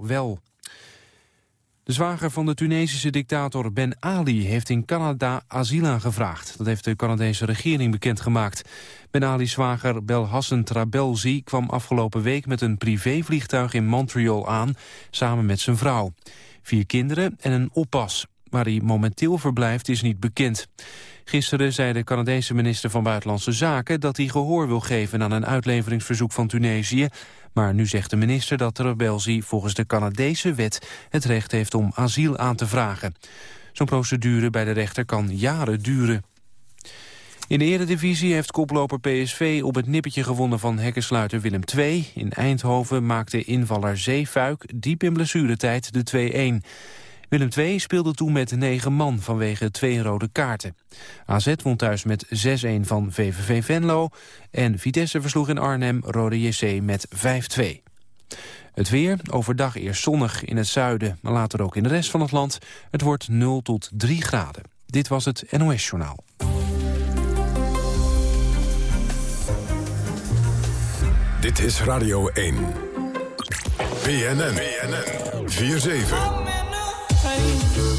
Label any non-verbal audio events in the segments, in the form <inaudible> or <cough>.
wel. De zwager van de Tunesische dictator Ben Ali heeft in Canada asiel aangevraagd. Dat heeft de Canadese regering bekendgemaakt. Ben Ali's zwager Belhassan Trabelsi kwam afgelopen week met een privévliegtuig in Montreal aan, samen met zijn vrouw. Vier kinderen en een oppas. Waar hij momenteel verblijft is niet bekend. Gisteren zei de Canadese minister van Buitenlandse Zaken... dat hij gehoor wil geven aan een uitleveringsverzoek van Tunesië. Maar nu zegt de minister dat de rebelsie volgens de Canadese wet... het recht heeft om asiel aan te vragen. Zo'n procedure bij de rechter kan jaren duren. In de eredivisie heeft koploper PSV op het nippertje gewonnen van hekkensluiter Willem II. In Eindhoven maakte invaller Zeefuik diep in blessuretijd de 2-1. Willem II speelde toen met negen man vanwege twee rode kaarten. AZ won thuis met 6-1 van VVV Venlo. En Vitesse versloeg in Arnhem Rode JC met 5-2. Het weer, overdag eerst zonnig in het zuiden, maar later ook in de rest van het land. Het wordt 0 tot 3 graden. Dit was het NOS Journaal. Dit is Radio 1. BNN. BNN. 4-7. you.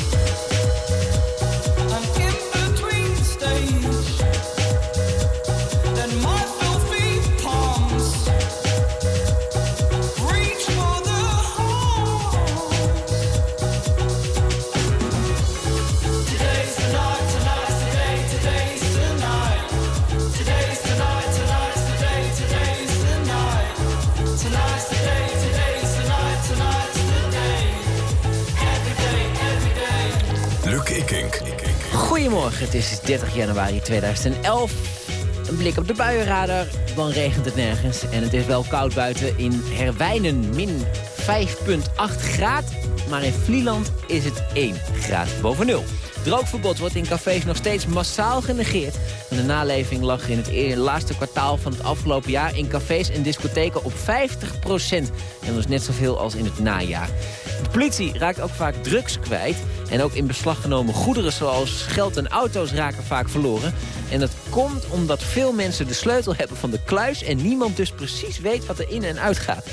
Goedemorgen, het is 30 januari 2011. Een blik op de buienradar, dan regent het nergens. En het is wel koud buiten in Herwijnen, min 5,8 graad. Maar in Vlieland is het 1 graad boven nul. Droogverbod wordt in cafés nog steeds massaal genegeerd. En de naleving lag in het e- laatste kwartaal van het afgelopen jaar... in cafés en discotheken op 50 procent. En dat is net zoveel als in het najaar. De politie raakt ook vaak drugs kwijt. En ook in beslag genomen goederen zoals geld en auto's raken vaak verloren. En dat komt omdat veel mensen de sleutel hebben van de kluis... en niemand dus precies weet wat er in en uit gaat.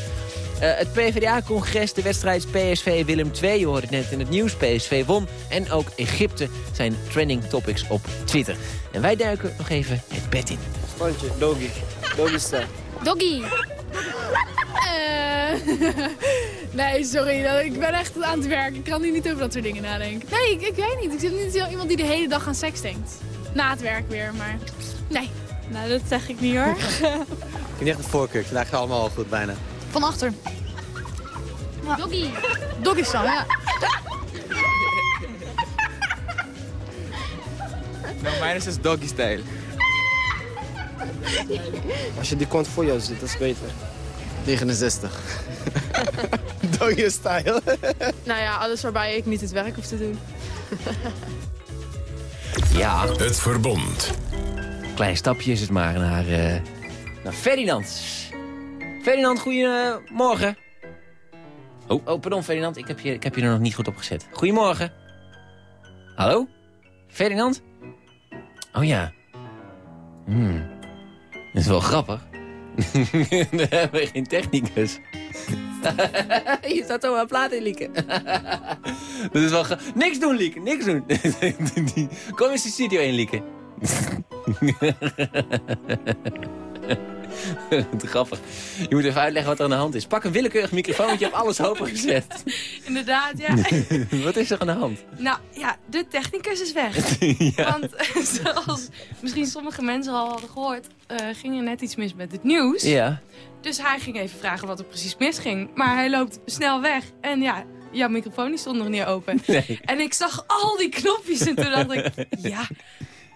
Uh, het PvdA-congres, de wedstrijd PSV Willem II. Je hoorde het net in het nieuws. PSV won. En ook Egypte zijn trending topics op Twitter. En wij duiken nog even het bed in. Spantje, doggy. Doggy staan. Doggy. Uh, <laughs> nee, sorry. Ik ben echt aan het werk. Ik kan hier niet over dat soort dingen nadenken. Nee, ik, ik weet niet. Ik zit niet zo iemand die de hele dag aan seks denkt. Na het werk weer, maar nee. Nou, dat zeg ik niet hoor. ik heb niet echt een voorkeur. Het allemaal al goed bijna. Van achter. Doggy. <laughs> Doggy staan, ja. <laughs> nou, mijn is dus doggy style. <laughs> Als je die kont voor jou ziet, dat is beter. 69. doggy style. nou ja, alles waarbij ik niet het werk hoef te doen. ja. Het verbond. Klein stapje is het maar naar, uh, naar Ferdinand. Ferdinand, goedemorgen. Oh, oh, pardon Ferdinand, ik heb, je, ik heb je er nog niet goed op gezet. Goedemorgen. Hallo? Ferdinand? Oh ja. Hmm. Dat is wel grappig. <laughs> We hebben geen technicus. <laughs> je staat zo aan plaat in, Lieke. <laughs> dat is wel Niks doen, Lieke, niks doen. Kom eens de studio in, Lieke. <laughs> Te grappig. Je moet even uitleggen wat er aan de hand is. Pak een willekeurig microfoontje, op alles open gezet. <laughs> Inderdaad, ja. <laughs> wat is er aan de hand? Nou, ja, de technicus is weg. Want zoals misschien sommige mensen al hadden gehoord... Uh, ging er net iets mis met het nieuws. Ja. Dus hij ging even vragen wat er precies misging. Maar hij loopt snel weg. En ja, jouw microfoon stond nog niet open. Nee. En ik zag al die knopjes en toen dacht ik... Ja,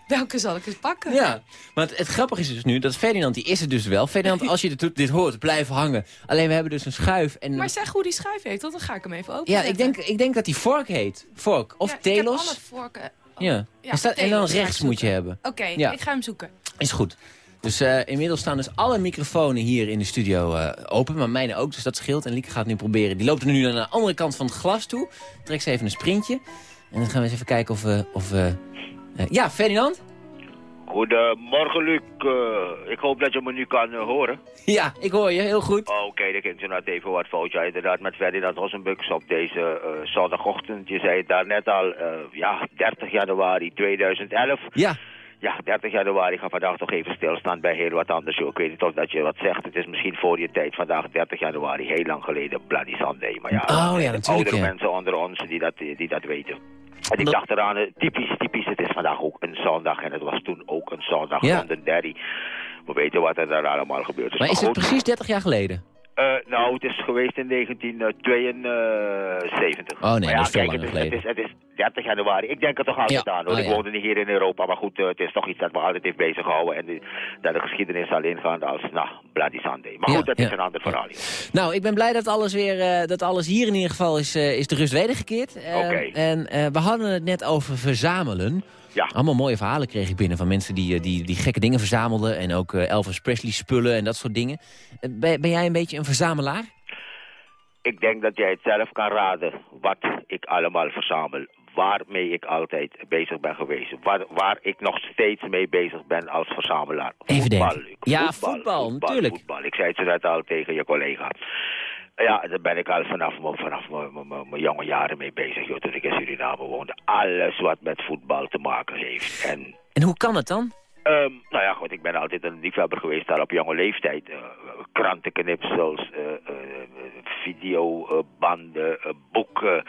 Welke zal ik eens pakken? Ja, maar het, grappige is dus nu dat Ferdinand, die is er dus wel. Ferdinand, <laughs> als je dit, dit hoort, blijf hangen. Alleen we hebben dus een schuif. En... Maar zeg hoe die schuif heet, want dan ga ik hem even open. Ja, ik denk, ik denk dat die Fork heet. Fork. Of ja, Telos. Ik heb alle vorken. Ja. ja staat, en dan rechts moet je hebben. Oké, ja. ik ga hem zoeken. Is goed. Dus uh, inmiddels staan dus alle microfoons hier in de studio uh, open. Maar mijne ook, dus dat scheelt. En Lieke gaat nu proberen. Die loopt nu naar de andere kant van het glas toe. Trek ze even een sprintje. En dan gaan we eens even kijken of we... Of, uh, ja, Ferdinand? Goedemorgen, Luc. Eh, ik hoop dat je me nu kan eh, horen. <laughs> Ja, ik hoor je, heel goed. Oh, Oké, dan ging ze net even wat fout. Ja, inderdaad, met Ferdinand Hossenbux op deze uh, zondagochtend. Je zei het daar net al, ja, 30 januari 2011. Ja. Ja, 30 januari. Ik ga vandaag toch even stilstaan bij heel wat anders. Ik weet niet of dat je wat zegt. Het is misschien voor je tijd. Vandaag 30 januari, heel lang geleden, Bloody Sunday. Maar ja, oh, ja oudere mensen onder ons die dat, die dat weten. En ik dacht eraan, eh, typisch, typisch, het is vandaag ook een zondag. En het was toen ook een zondag ja. van de derry. We weten wat er daar allemaal gebeurd is. Maar, is het precies 30 jaar geleden? Uh, nou, het is geweest in 1972. Oh nee, ja, dat is kijk, het is, geleden. Het is, het is 30 januari. Ik denk het toch altijd Ja. aan. Hoor. Oh, ik woonde niet hier in Europa, maar goed, uh, het is toch iets dat me altijd heeft bezig gehouden. En die, dat de geschiedenis zal ingaan als, nou, Bloody Sunday. Maar Ja, goed, dat is een ander verhaal. Nou, ik ben blij dat alles weer, eh, dat alles hier in ieder geval is, eh, is de rust wedergekeerd. Eh, Oké. En eh, we hadden het net over verzamelen. Ja. Allemaal mooie verhalen kreeg ik binnen van mensen die, eh, die, die gekke dingen verzamelden. En ook eh, Elvis Presley spullen en dat soort dingen. Eh, ben, ben jij een beetje een verzamelaar? Ik denk dat jij het zelf kan raden wat ik allemaal verzamel. Waarmee ik altijd bezig ben geweest. Waar, waar ik nog steeds mee bezig ben als verzamelaar. Even voetbal, denken. Ja, voetbal, natuurlijk. Voetbal. Ik zei het zo net al tegen je collega. Ja, daar ben ik al vanaf, mijn- vanaf mijn- jonge jaren mee bezig. Joh, toen ik in Suriname woonde. Alles wat met voetbal te maken heeft. En En hoe kan het dan? Ehm, nou ja, goed, ik ben altijd een liefhebber geweest daar op jonge leeftijd. Eh, krantenknipsels, eh, eh, videobanden, boeken.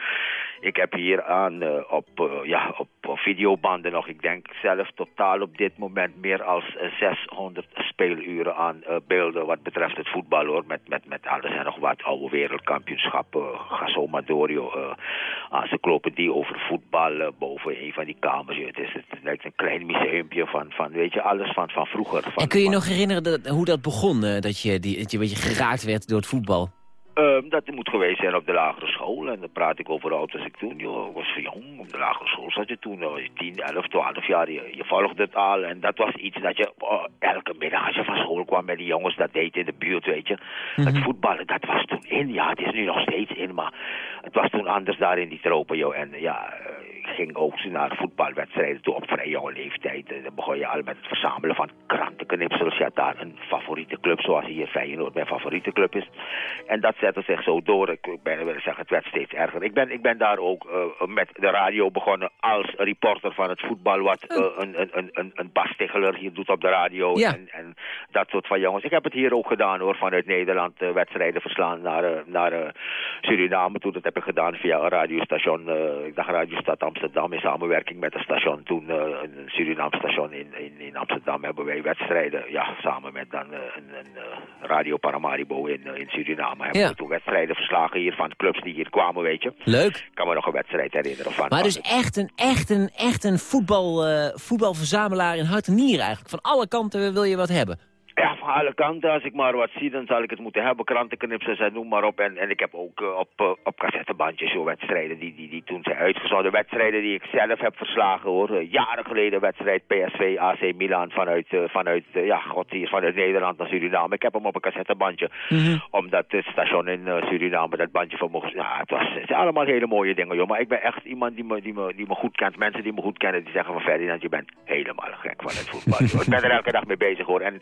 Ik heb hier aan op, ja, op op videobanden nog, ik denk zelf totaal op dit moment meer als eh, 600 speeluren aan eh, beelden wat betreft het voetbal hoor. Met, met, met alles en nog wat oude wereldkampioenschappen. ga zo maar door joh. Uh, encyclopedie over voetbal eh, boven een van die kamers. joh. Het, is, het lijkt een klein museumpje van, van weet je, alles van, van vroeger. Van, En kun je van- nog herinneren dat, hoe dat begon? eh, dat, je, die, dat je een beetje geraakt werd door het voetbal? Ehm, dat moet geweest zijn op de lagere school. En dan praat ik over oud was ik toen. Joh, ik was jong. Op de lagere school zat je toen. Uh, 10, 11, 12 jaar. Je, je volgde het al. En dat was iets dat je oh, elke middag als je van school kwam met die jongens dat deed in de buurt, weet je. Het voetballen, dat was toen in. Ja, het is nu nog steeds in. Maar het was toen anders daar in die tropen, joh. En ja, eh, ik ging ook naar voetbalwedstrijden toe op vrij jonge leeftijd. Dan begon je al met het verzamelen van krantenknipsels. Je had daar een favoriete club, zoals hier Feyenoord mijn favoriete club is. En dat zette zich zo door. Ik ben willen zeggen, het werd steeds erger. Ik ben, ik ben daar ook eh, met de radio begonnen als reporter van het voetbal. Wat eh, een, een, een, een, een Bas hier doet op de radio. Ja. En, en dat soort van jongens. Ik heb het hier ook gedaan hoor, vanuit Nederland. eh, wedstrijden verslaan naar, eh, naar eh, Suriname toe. Dat heb ik gedaan via een radiostation. eh, ik dacht radiostad Amsterdam in samenwerking met een station. Toen eh, een Surinaams station in, in, in Amsterdam hebben wij wedstrijden. Ja, samen met dan eh, een, een eh, Radio Paramaribo in, in Suriname. Hebben Ja. we toen wedstrijden verslagen hier van clubs die hier kwamen, weet je. Leuk. Ik kan me nog een wedstrijd herinneren van. Maar dus echt een, echt een, echt een voetbal, voetbalverzamelaar in hart en nieren eigenlijk. Van alle kanten wil je wat hebben. Ja, van alle kanten. Als ik maar wat zie, dan zal ik het moeten hebben. Krantenknipsels en noem maar op. En, en ik heb ook eh, op, eh, op cassettebandjes zo wedstrijden die, die, die toen zijn uitgezonden. Wedstrijden die ik zelf heb verslagen hoor. Eh, jaren geleden wedstrijd PSV, AC Milan vanuit, vanuit ja, god, hier, vanuit Nederland naar Suriname. Ik heb hem op een cassettebandje. Omdat het station in Suriname dat bandje van mocht. Ja, het, was, het zijn allemaal hele mooie dingen joh. Maar ik ben echt iemand die me, die, me, die me goed kent. Mensen die me goed kennen, die zeggen van Ferdinand, je bent helemaal gek van het voetbal. ik ben er elke dag mee bezig hoor. En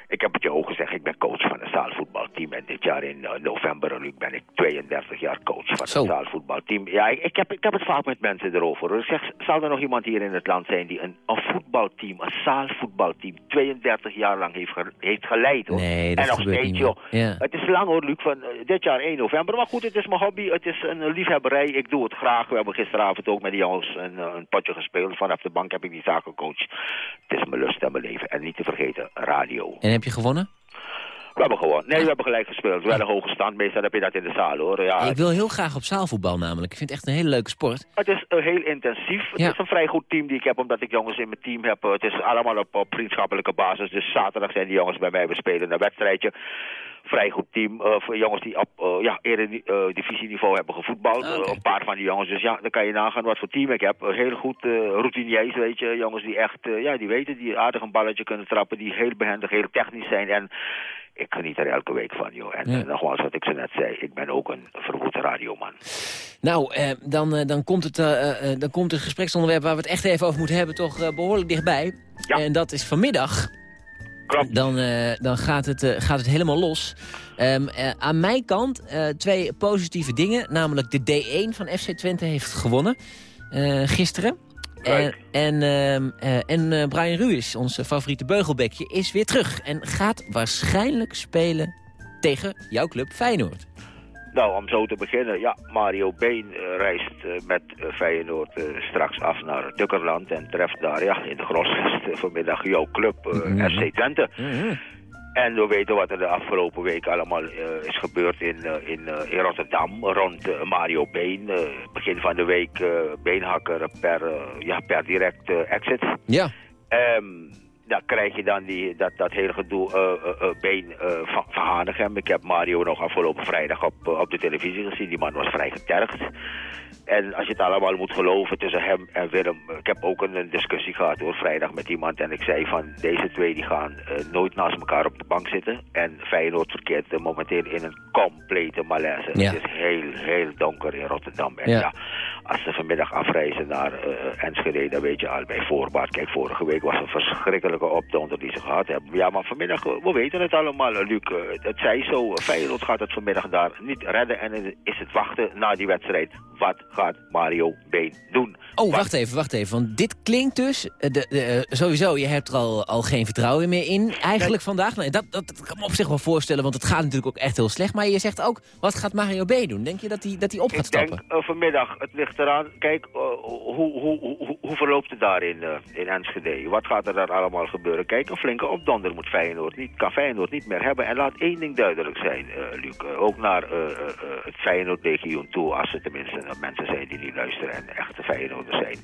ik heb het je ook gezegd, ik ben coach van een zaalvoetbalteam. En dit jaar in eh, november Luc, ben ik 32 jaar coach van Zo. een zaalvoetbalteam. Ja, ik, ik, heb, ik heb het vaak met mensen erover. hoor. Ik zeg, zal er nog iemand hier in het land zijn die een, een voetbalteam, een zaalvoetbalteam, 32 jaar lang heeft, ge- heeft geleid hoor. Nee, dat en nog steeds niet joh. Ja. Het is lang hoor Luc, van eh, dit jaar 1 november. Maar goed, het is mijn hobby, het is een liefhebberij. Ik doe het graag. We hebben gisteravond ook met die jongens een, eh, een potje gespeeld. Vanaf de bank heb ik die zaak gecoacht. Het is mijn lust en mijn leven. En niet te vergeten, radio. En heb je gewonnen? We hebben gewoon. Nee, we hebben gelijk gespeeld. Wel een hoge stand. Meestal heb je dat in de zaal hoor. Ja, Ik wil heel graag op zaalvoetbal namelijk. Ik vind het echt een hele leuke sport. Het is eh, heel intensief. Het Ja. is een vrij goed team die ik heb, omdat ik jongens in mijn team heb. Het is allemaal op, op vriendschappelijke basis. Dus zaterdag zijn die jongens bij mij. We spelen een wedstrijdje. Vrij goed team. eh, voor jongens die op eh ja, eredivisieniveau hebben gevoetbald. Ah, een paar van die jongens. Dus ja, dan kan je nagaan wat voor team ik heb. Heel goed routiniers, weet je. Jongens die echt, ja, die weten, die aardig een balletje kunnen trappen. Die heel behendig, heel technisch zijn. En ik geniet er elke week van, joh. En Ja. eh, nogmaals, wat ik zo net zei, ik ben ook een verwoede radioman. Nou, eh, dan, eh, dan, komt het, eh, dan komt het gespreksonderwerp waar we het echt even over moeten hebben... toch eh, behoorlijk dichtbij. Ja. En dat is vanmiddag. Klopt. Dan, dan gaat, het, gaat het helemaal los. Ehm, eh, aan mijn kant twee positieve dingen. Namelijk de D1 van FC Twente heeft gewonnen gisteren. En, en, ehm, eh, en eh, Brian Ruiz, onze favoriete beugelbekje, is weer terug. En gaat waarschijnlijk spelen tegen jouw club Feyenoord. Nou, om zo te beginnen, ja, Mario Been eh, reist met Feyenoord straks af naar Dukkerland en treft daar ja, in de Grosvest vanmiddag jouw club eh, Mhm. FC Twente. Mhm. En we weten wat er de afgelopen week allemaal eh, is gebeurd in, eh, in, eh, in Rotterdam rond Mario Been. Begin van de week beenhakker per, ja, per direct exit. Ja, Ehm dan krijg je dan die, dat, dat hele gedoe been van, van Hanegem. Ik heb Mario nog afgelopen vrijdag op, op de televisie gezien. Die man was vrij getergd. En als je het allemaal moet geloven tussen hem en Willem. Ik heb ook een, discussie gehad hoor, vrijdag met iemand. En ik zei van deze twee die gaan eh, nooit naast elkaar op de bank zitten. En Feyenoord verkeert eh, momenteel in een complete malaise. Ja. Het is heel, heel donker in Rotterdam. En Ja. ja, als ze vanmiddag afreizen naar eh, Enschede, dan weet je al bij voorbaat. Kijk, vorige week was een verschrikkelijke opdonder die ze gehad hebben. Ja, maar vanmiddag, eh, we weten het allemaal, eh, Luc. Het zij zo, Feyenoord gaat het vanmiddag daar niet redden. En is het wachten na die wedstrijd. Wat gaat Mario Been doen? Oh, Wat- wacht even, wacht even. Want dit klinkt dus... De, de, sowieso, je hebt er al, al geen vertrouwen meer in. Eigenlijk vandaag. Nee, dat, dat, dat kan me op zich wel voorstellen, want het gaat natuurlijk ook echt heel slecht. Maar je zegt ook, wat gaat Mario B doen? Denk je dat hij dat hij op gaat Ik denk vanmiddag, het ligt Kijk, eh, hoe, hoe, hoe, hoe verloopt het daar in, eh, in Enschede? Wat gaat er daar allemaal gebeuren? Kijk, een flinke opdonder moet Feyenoord niet, kan Feyenoord niet meer hebben. En laat één ding duidelijk zijn, eh, Luc. Ook naar het Feyenoord-legioen toe, als er tenminste mensen zijn die niet luisteren en echte Feyenoorders zijn.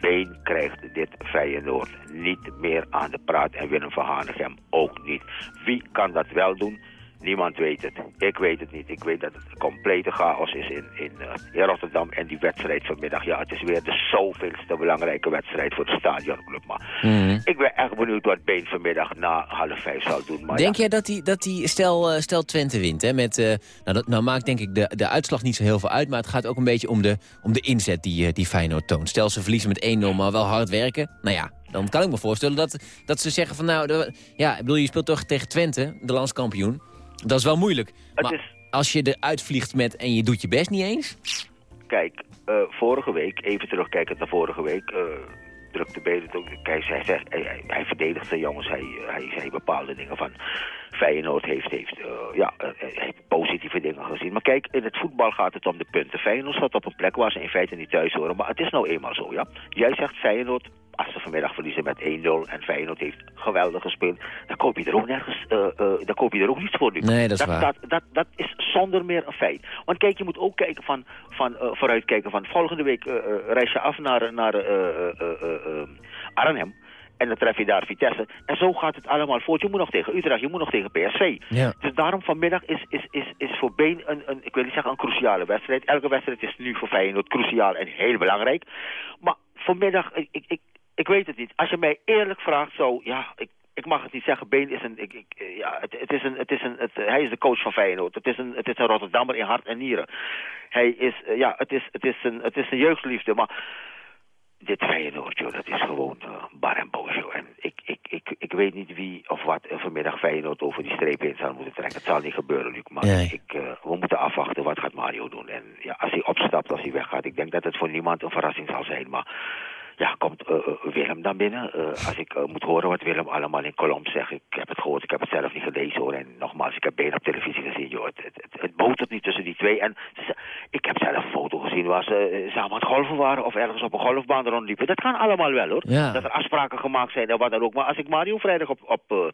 Been krijgt dit Feyenoord niet meer aan de praat en Willem van Hanegem ook niet. Wie kan dat wel doen? Niemand weet het. Ik weet het niet. Ik weet dat het een complete chaos is in, in, eh, in Rotterdam. En die wedstrijd vanmiddag, ja, het is weer de zoveelste belangrijke wedstrijd voor de stadionclub. Maar Mhm. ik ben echt benieuwd wat Been vanmiddag na half vijf zal doen. Maar Denk ja, jij dat hij, dat hij stel, eh, stel Twente wint, hè, met, eh, nou, dat, nou maakt denk ik de, de uitslag niet zo heel veel uit, maar het gaat ook een beetje om de, om de inzet die, die Feyenoord toont. Stel ze verliezen met 1-0, maar wel hard werken, nou ja, dan kan ik me voorstellen dat, dat ze zeggen van nou, de, ja, ik bedoel, je speelt toch tegen Twente, de landskampioen. Dat is wel moeilijk. Het maar is- als je eruit vliegt met en je doet je best niet eens, kijk, eh, vorige week, even terugkijkend naar vorige week... eh drukte het ook. Kijk, hij, zegt, hij, hij, hij verdedigt zijn jongens. Hij, hij zei bepaalde dingen van Feyenoord heeft, heeft, eh, ja, heeft positieve dingen gezien. Maar kijk, in het voetbal gaat het om de punten. Feyenoord staat op een plek waar ze in feite niet thuis horen. Maar het is nou eenmaal zo, ja. Jij zegt Feyenoord, als ze vanmiddag verliezen met 1-0 en Feyenoord heeft geweldig gespeeld, dan koop je er ook nergens, eh, eh, dan koop je er ook niets voor nu. Nee, dat is waar. Dat, dat, dat is zonder meer een feit. Want kijk, je moet ook kijken van, van uh, vooruitkijken van volgende week reis je af naar, naar Arnhem. En dan tref je daar Vitesse. En zo gaat het allemaal voort. Je moet nog tegen Utrecht, je moet nog tegen PSV. Ja. Dus daarom vanmiddag is, is, is, is voor Been een, een, ik wil niet zeggen een cruciale wedstrijd. Elke wedstrijd is nu voor Feyenoord cruciaal en heel belangrijk. Maar vanmiddag, ik, ik, ik, weet het niet. Als je mij eerlijk vraagt, zo, ja, ik, ik mag het niet zeggen. Been is een, ik, ik, ja, het, het is een, het is een, het, hij is de coach van Feyenoord. Het is een, het is een Rotterdammer in hart en nieren. Hij is, ja, het is, het is een, het is een jeugdliefde, maar dit Feyenoord, joh, dat is gewoon uh, bar en boos, joh. En ik, ik, ik, ik weet niet wie of wat vanmiddag Feyenoord over die streep heen zal moeten trekken. Het zal niet gebeuren, Luc. Maar Nee. ik, uh, we moeten afwachten wat gaat Mario doen. En ja, als hij opstapt, als hij weggaat, ik denk dat het voor niemand een verrassing zal zijn. Maar ja, komt uh, Willem dan binnen? Uh, als ik moet horen wat Willem allemaal in kolom zegt. Ik heb het gehoord, ik heb het zelf niet gelezen hoor. En nogmaals, ik heb been op televisie gezien. Joh. Het, het, het, het botert niet tussen die twee. En ze, ik heb zelf een foto gezien waar ze samen aan het golven waren. Of ergens op een golfbaan rondliepen. Dat kan allemaal wel hoor. Ja. Dat er afspraken gemaakt zijn en wat dan ook. Maar als ik Mario vrijdag op... op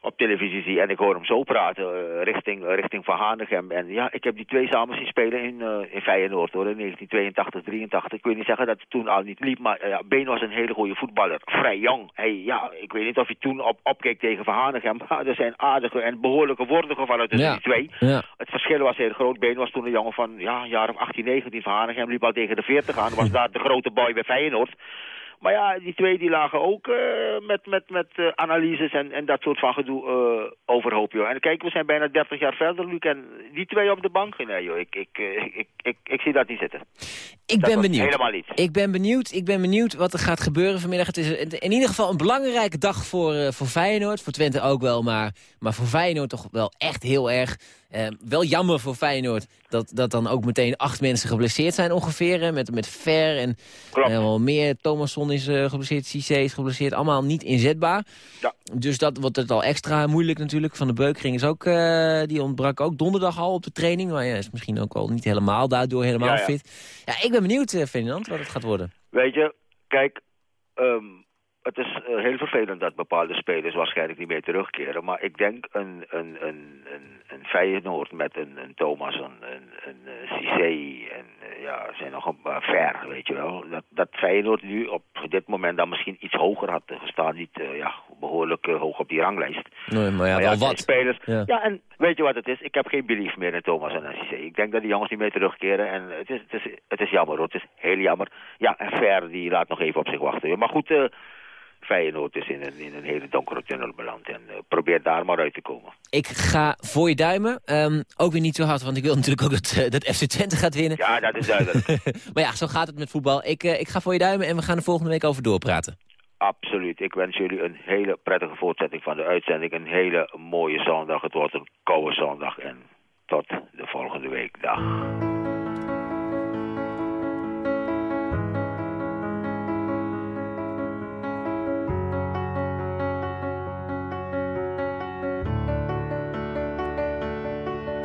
op televisie zie en ik hoor hem zo praten uh, richting, uh, richting Van Hanegem. En ja, ik heb die twee samen zien spelen in, uh, in Feyenoord hoor, in 1982, 83. Ik wil niet zeggen dat het toen al niet liep, maar ja, Been was een hele goede voetballer. Vrij jong. Hij, ja, ik weet niet of hij toen op, opkeek tegen Van Hanegem, <laughs> maar er zijn aardige en behoorlijke woorden gevallen tussen Ja. die twee. Ja. Het verschil was heel groot. Been was toen een jongen van ja, een jaar of 18, 19. Van Hanegem liep al tegen de 40 aan, was <laughs> daar de grote boy bij Feyenoord. Maar ja, die twee die lagen ook uh, met, met, met uh, analyses en, en dat soort van gedoe uh, overhoop, joh. En kijk, we zijn bijna 30 jaar verder, Luc. En die twee op de bank, nee, joh. Ik, ik, ik, ik, ik, zie dat niet zitten. Ik dat ben benieuwd. Helemaal niet. Ik ben benieuwd. Ik ben benieuwd wat er gaat gebeuren vanmiddag. Het is in ieder geval een belangrijke dag voor, voor Feyenoord. Voor Twente ook wel, maar, maar voor Feyenoord toch wel echt heel erg. Uh, wel jammer voor Feyenoord dat, dat dan ook meteen acht mensen geblesseerd zijn ongeveer. Met, met Ver en uh, wel meer. Thomasson is uh, geblesseerd, Cissé is geblesseerd. Allemaal niet inzetbaar. Ja. Dus dat wordt het al extra moeilijk natuurlijk. Van de Beukering is ook, die ontbrak ook donderdag al op de training. Maar ja, is misschien ook wel niet helemaal daardoor helemaal ja, ja. fit. Ja, ik ben benieuwd, Ferdinand, wat het gaat worden. Weet je, kijk... Um het is uh, heel vervelend dat bepaalde spelers waarschijnlijk niet meer terugkeren. Maar ik denk een, een, een, een, een Feyenoord met een, een Thomas, een, een, een uh, Cissé en uh, ja, zijn nog een ver, weet je wel. Dat, dat Feyenoord nu op dit moment dan misschien iets hoger had gestaan. Niet ja, behoorlijk hoog op die ranglijst. Nee, maar ja, maar wel wat. Spelers, Ja. ja. en weet je wat het is? Ik heb geen belief meer in Thomas en Cissé. Ik denk dat die jongens niet meer terugkeren. En het is, het is, het is jammer hoor, het is heel jammer. Ja, en Ver die laat nog even op zich wachten. Maar goed... Feyenoord is in een, in een hele donkere tunnel beland. En uh, probeer daar maar uit te komen. Ik ga voor je duimen. Um, ook weer niet zo hard, want ik wil <laughs> natuurlijk ook dat, uh, dat FC Twente gaat winnen. Ja, dat is duidelijk. <laughs> maar ja, zo gaat het met voetbal. Ik, uh, ik ga voor je duimen en we gaan er volgende week over doorpraten. Absoluut. Ik wens jullie een hele prettige voortzetting van de uitzending. Een hele mooie zondag. Het wordt een koude zondag. En tot de volgende week. Dag.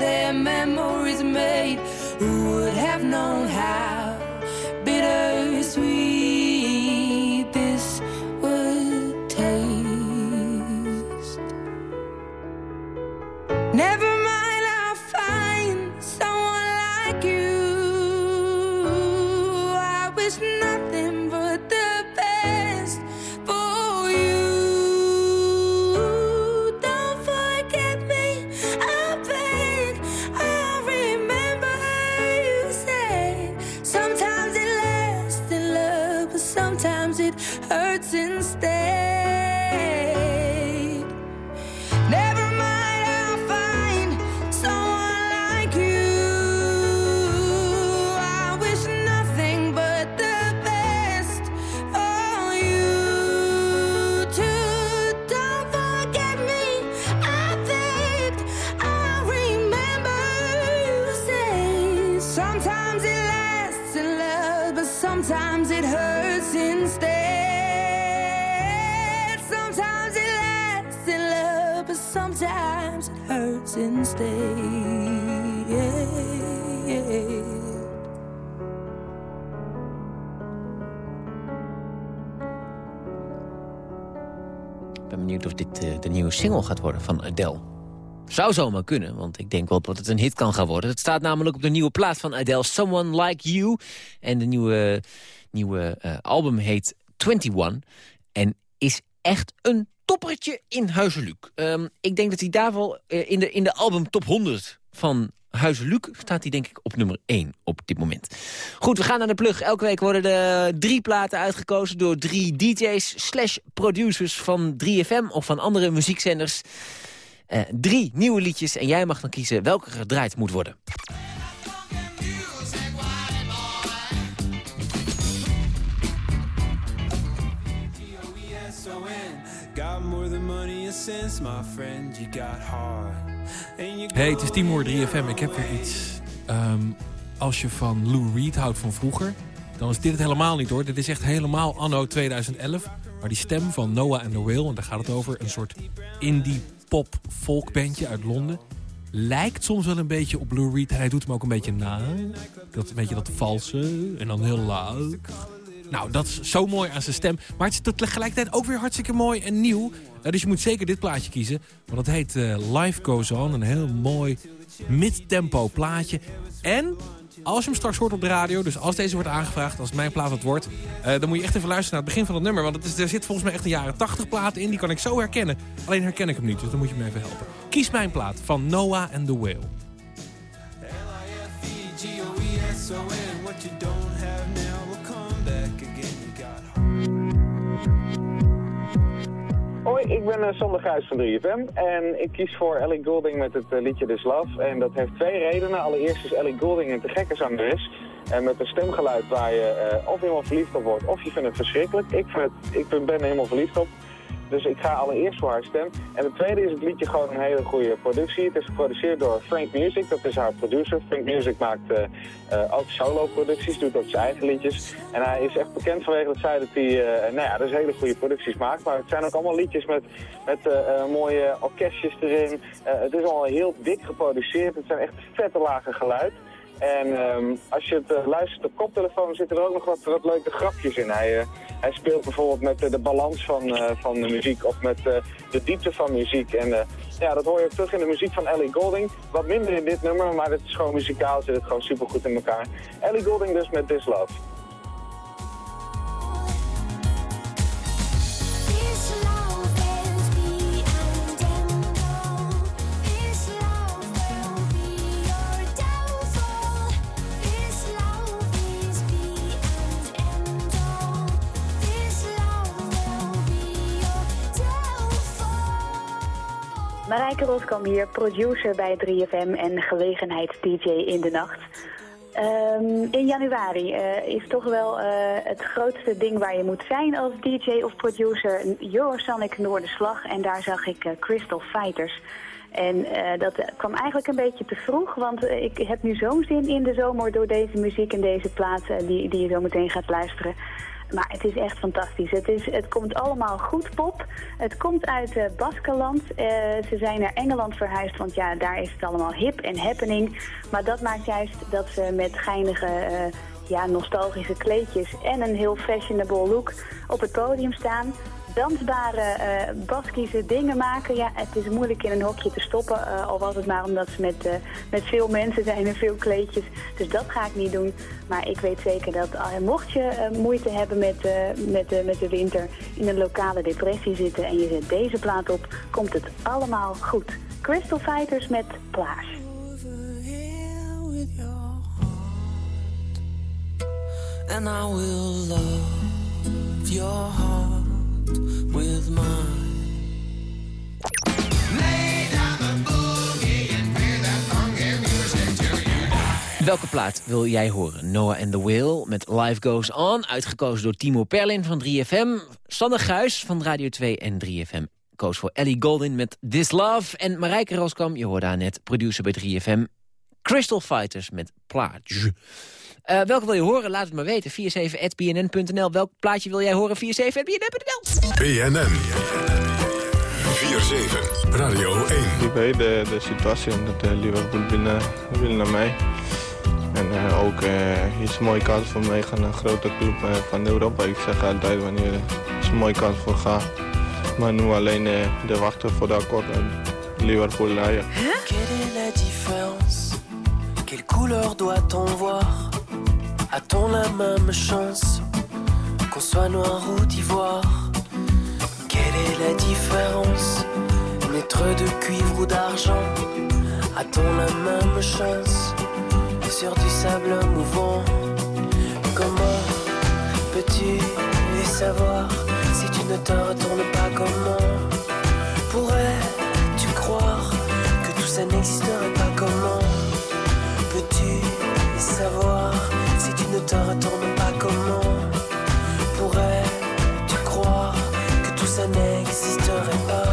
their memory. Single gaat worden van Adele. Zou zomaar kunnen, want ik denk wel dat het een hit kan gaan worden. Het staat namelijk op de nieuwe plaat van Adele, Someone Like You. En de nieuwe, nieuwe eh, album heet 21. En is echt een toppertje in Huizenluc. Ehm ik denk dat hij daar wel eh, in, de, in de album top 100 van Huizenluc... staat hij denk ik op nummer 1 op dit moment. Goed, we gaan naar de plug. Elke week worden er drie platen uitgekozen... door drie DJ's slash producers van 3FM of van andere muziekzenders. Eh, drie nieuwe liedjes en jij mag dan kiezen welke gedraaid moet worden. Hey, het is Timur 3FM. Ik heb weer iets. Ehm, als je van Lou Reed houdt van vroeger, dan is dit het helemaal niet hoor. Dit is echt helemaal anno 2011. Maar die stem van Noah and the Whale, en daar gaat het over... een soort indie pop folkbandje uit Londen... lijkt soms wel een beetje op Lou Reed. Hij doet hem ook een beetje na. Dat, een beetje dat valse en dan heel laag. Nou, dat is zo mooi aan zijn stem. Maar het is tegelijkertijd ook weer hartstikke mooi en nieuw. Dus je moet zeker dit plaatje kiezen. Want dat heet eh, Life Goes On. Een heel mooi mid-tempo plaatje. En als je hem straks hoort op de radio, dus als deze wordt aangevraagd, als mijn plaat het wordt, eh, dan moet je echt even luisteren naar het begin van het nummer. Want er zit volgens mij echt een jaren 80 plaat in, die kan ik zo herkennen. Alleen herken ik hem niet, dus dan moet je me even helpen. Kies mijn plaat van Noah and the Whale. Hoi, ik ben uh, Sander Gijs van 3FM en ik kies voor Ellie Goulding met het eh, liedje This Love. En dat heeft twee redenen. Allereerst is Ellie Goulding een te gekke zangeres. En met een stemgeluid waar je eh, of helemaal verliefd op wordt of je vindt het verschrikkelijk. Ik, vind het, ik ben er helemaal verliefd op. Dus ik ga allereerst voor haar stem. En het tweede is het liedje gewoon een hele goede productie. Het is geproduceerd door Frank Music, dat is haar producer. Frank Music maakt eh, eh, ook solo-producties, doet ook zijn eigen liedjes. En hij is echt bekend vanwege het feit dat hij eh, nou ja, dus hele goede producties maakt. Maar het zijn ook allemaal liedjes met, met mooie orkestjes erin. Het is allemaal heel dik geproduceerd. Het zijn echt vette lage geluid. En ehm, als je het eh, luistert op koptelefoon zitten er ook nog wat, wat leuke grapjes in. Hij, eh, hij speelt bijvoorbeeld met eh, de balans van, van de muziek of met de diepte van muziek. En ja, dat hoor je ook terug in de muziek van Ellie Golding. Wat minder in dit nummer, maar het is gewoon muzikaal, zit het gewoon super goed in elkaar. Ellie Golding dus met This Love. Marijke Roskam hier, producer bij 3FM en gelegenheids-dj in de nacht. Ehm, in januari eh, is toch wel eh, het grootste ding waar je moet zijn als DJ of producer Eurosonic Noorderslag. En daar zag ik eh, Crystal Fighters. En dat kwam eigenlijk een beetje te vroeg, want ik heb nu zo'n zin in de zomer door deze muziek en deze platen die, die je zo meteen gaat luisteren. Maar het is echt fantastisch. Het, is, het komt allemaal goed pop. Het komt uit uh, Baskeland. Eh, ze zijn naar Engeland verhuisd, want ja, daar is het allemaal hip en happening. Maar dat maakt juist dat ze met geinige, eh, ja, nostalgische kleedjes en een heel fashionable look op het podium staan. Dansbare eh Baskische dingen maken. Ja, het is moeilijk in een hokje te stoppen. eh, al was het maar omdat ze met, eh, met veel mensen zijn en veel kleedjes. Dus dat ga ik niet doen. Maar ik weet zeker dat mocht je moeite hebben met, met, met de winter... in een lokale depressie zitten en je zet deze plaat op... komt het allemaal goed. Crystal Fighters met Plage. And I will love your heart. Welke plaat wil jij horen? Noah and the Whale met Life Goes On. Uitgekozen door Timo Perlin van 3FM. Sander Guis van Radio 2 en 3FM koos voor Ellie Goldin met This Love. En Marijke Roskam, je hoorde haar net, producer bij 3FM. Crystal Fighters met Plage. Eh, welke wil je horen? Laat het maar weten. 47.bnn.nl. Welk plaatje wil jij horen? 47.bnn.nl. BNN. 4-7. Radio 1. Ik weet de, de situatie en dat uh, Liverpool binnen wil naar mij. En uh, ook uh, is een mooie kans voor mij gaan een grote club uh, van Europa. Ik zeg altijd wanneer er is een mooie kans voor ga. Maar nu alleen de wachten voor de akkoord en Liverpool Ajax. Quelle couleur doit-on voir? A-t-on la même chance Qu'on soit noir ou d'ivoire? Quelle est la différence Naître de cuivre ou d'argent? A-t-on la même chance Sur du sable mouvant? Comment peux-tu savoir Si tu ne te retournes pas? Comment Pourrais-tu croire que tout ça n'existerait pas? Te retournes pas comment Pourrais-tu croire que tout ça n'existerait pas?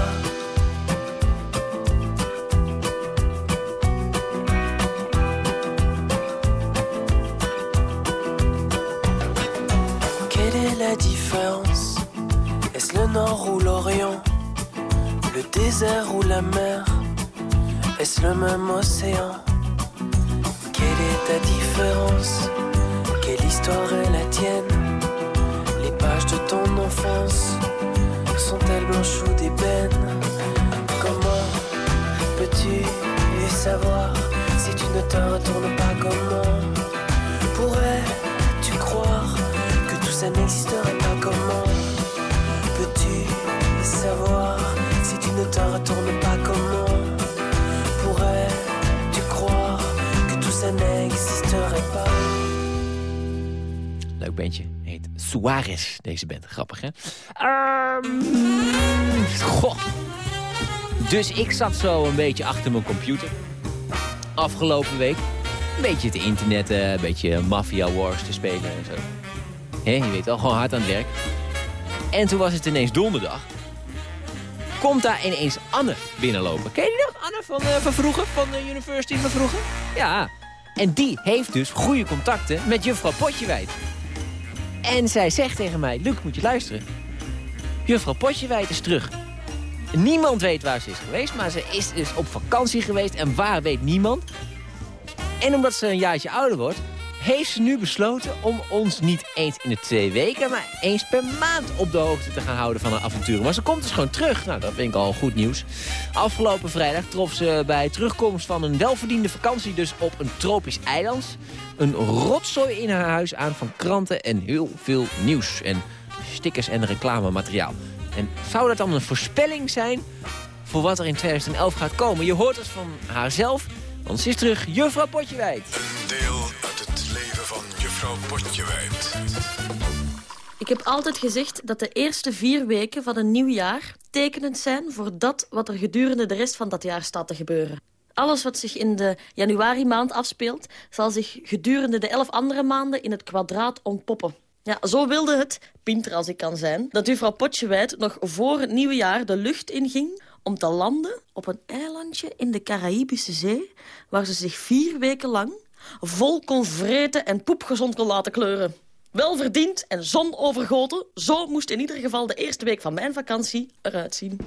Quelle est la différence? Est-ce le nord ou l'orient? Le désert ou la mer? Est-ce le même océan? Quelle est ta différence? Histoire est la tienne. Les pages de ton enfance Sont-elles blanches ou d'ébène Comment peux-tu savoir Si tu ne te retournes pas? Comment Pourrais-tu croire que tout ça n'existerait pas? Comment Peux-tu savoir si tu ne te retournes pas? Comment Pourrais-tu croire que tout ça n'existerait pas? Bandje. Heet Suarez, deze band. Grappig, hè? Ehm, goh. Dus ik zat zo een beetje achter mijn computer. Afgelopen week. Een beetje te internetten, een beetje Mafia Wars te spelen en zo. Hé, je weet wel, gewoon hard aan het werk. En toen was het ineens donderdag. Komt daar ineens Anne binnenlopen. Ken je die nog? Anne van, eh, van vroeger, van de University van vroeger? Ja. En die heeft dus goede contacten met juffrouw Potjewijd. En zij zegt tegen mij, Luc, moet je luisteren. Juffrouw Potjewijd is terug. Niemand weet waar ze is geweest, maar ze is dus op vakantie geweest. En waar weet niemand. En omdat ze een jaartje ouder wordt, heeft ze nu besloten om ons niet eens in de twee weken, maar eens per maand op de hoogte te gaan houden van haar avonturen. Maar ze komt dus gewoon terug. Nou, dat vind ik al goed nieuws. Afgelopen vrijdag trof ze bij terugkomst van een welverdiende vakantie dus op een tropisch eiland. Een rotzooi in haar huis aan van kranten en heel veel nieuws. En stickers en reclamemateriaal. En zou dat dan een voorspelling zijn voor wat er in 2011 gaat komen? Je hoort het van haarzelf, want ze is terug, juffrouw Potjewijd. Een deel van juffrouw Potjewijd. Ik heb altijd gezegd dat de eerste vier weken van een nieuw jaar tekenend zijn voor dat wat er gedurende de rest van dat jaar staat te gebeuren. Alles wat zich in de januari maand afspeelt, zal zich gedurende de elf andere maanden in het kwadraat ontpoppen. Ja, zo wilde het, pinter als ik kan zijn, dat juffrouw Potjewijd nog voor het nieuwe jaar de lucht inging om te landen op een eilandje in de Caraïbische Zee, waar ze zich vier weken lang vol kon vreten en poepgezond kon laten kleuren. Wel verdiend en zonovergoten, zo moest in ieder geval de eerste week van mijn vakantie eruit zien.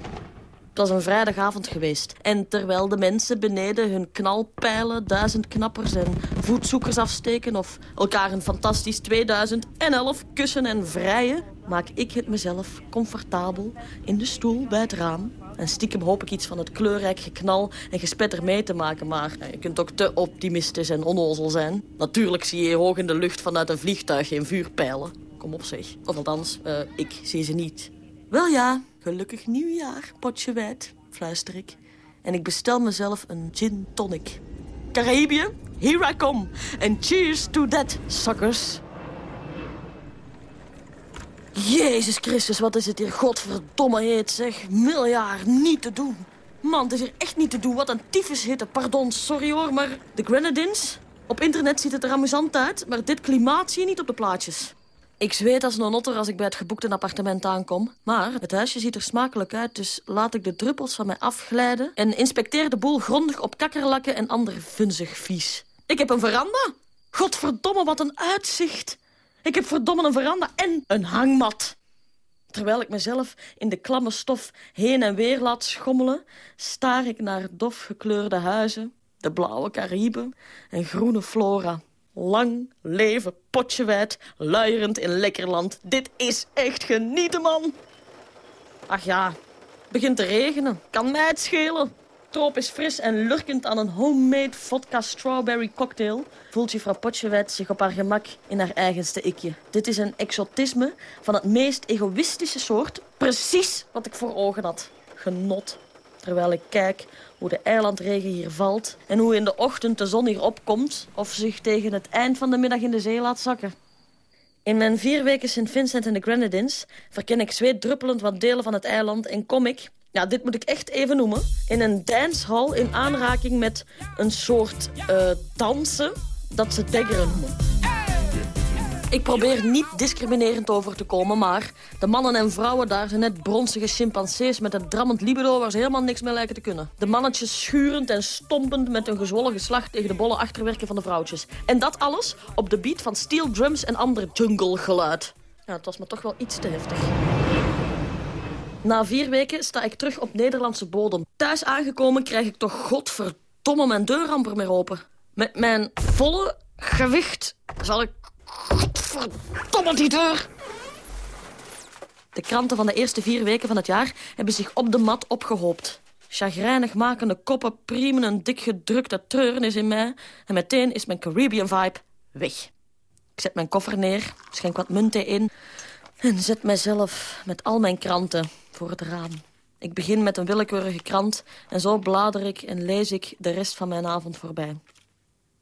Het was een vrijdagavond geweest. En terwijl de mensen beneden hun knalpijlen, duizendknappers en voetzoekers afsteken... of elkaar een fantastisch 2011 kussen en vrijen... maak ik het mezelf comfortabel in de stoel bij het raam. En stiekem hoop ik iets van het kleurrijk geknal en gespetter mee te maken. Maar ja, je kunt ook te optimistisch en onnozel zijn. Natuurlijk zie je hoog in de lucht vanuit een vliegtuig geen vuurpijlen. Kom op zeg. Of althans, eh, ik zie ze niet. Wel ja, gelukkig nieuwjaar, potje wijd, fluister ik. En ik bestel mezelf een gin tonic. Caribië, here I come. And cheers to that, suckers. Jezus Christus, wat is het hier godverdomme heet, zeg. Miljard, niet te doen. Man, het is hier echt niet te doen. Wat een tyfushitte. Pardon, sorry hoor, maar de Grenadines... Op internet ziet het er amusant uit, maar dit klimaat zie je niet op de plaatjes. Ik zweet als een otter als ik bij het geboekte appartement aankom. Maar het huisje ziet er smakelijk uit, dus laat ik de druppels van mij afglijden... en inspecteer de boel grondig op kakkerlakken en ander vunzig vies. Ik heb een veranda. Godverdomme, wat een uitzicht. Ik heb verdomme een veranda en een hangmat. Terwijl ik mezelf in de klamme stof heen en weer laat schommelen... staar ik naar dof gekleurde huizen, de blauwe Cariben en groene flora. Lang leven potjewijd, luierend in lekkerland. Dit is echt genieten, man. Ach ja, begint te regenen. Kan mij het schelen. Tropisch fris en lurkend aan een homemade vodka strawberry cocktail... voelt juffrouw Potjewet zich op haar gemak in haar eigenste ikje. Dit is een exotisme van het meest egoïstische soort. Precies wat ik voor ogen had. Genot. Terwijl ik kijk hoe de eilandregen hier valt... en hoe in de ochtend de zon hier opkomt... of zich tegen het eind van de middag in de zee laat zakken. In mijn vier weken St. Vincent en de Grenadines... verken ik zweetdruppelend wat delen van het eiland... en kom ik, ja, dit moet ik echt even noemen... in een dancehall in aanraking met een soort uh, dansen... dat ze daggeren noemen. Ik probeer niet discriminerend over te komen, maar de mannen en vrouwen daar zijn net bronzige chimpansees met een drammend libido waar ze helemaal niks mee lijken te kunnen. De mannetjes schurend en stompend met een gezwollen geslacht tegen de bolle achterwerken van de vrouwtjes. En dat alles op de beat van steel drums en ander jungle geluid. Ja, het was me toch wel iets te heftig. Na vier weken sta ik terug op Nederlandse bodem. Thuis aangekomen krijg ik toch godverdomme mijn deuramper meer open. Met mijn volle gewicht zal ik Godverdomme die deur! De kranten van de eerste vier weken van het jaar hebben zich op de mat opgehoopt. Chagrijnig makende koppen priemen een dik gedrukte treurnis in mij... en meteen is mijn Caribbean vibe weg. Ik zet mijn koffer neer, schenk wat munten in... en zet mijzelf met al mijn kranten voor het raam. Ik begin met een willekeurige krant... en zo blader ik en lees ik de rest van mijn avond voorbij.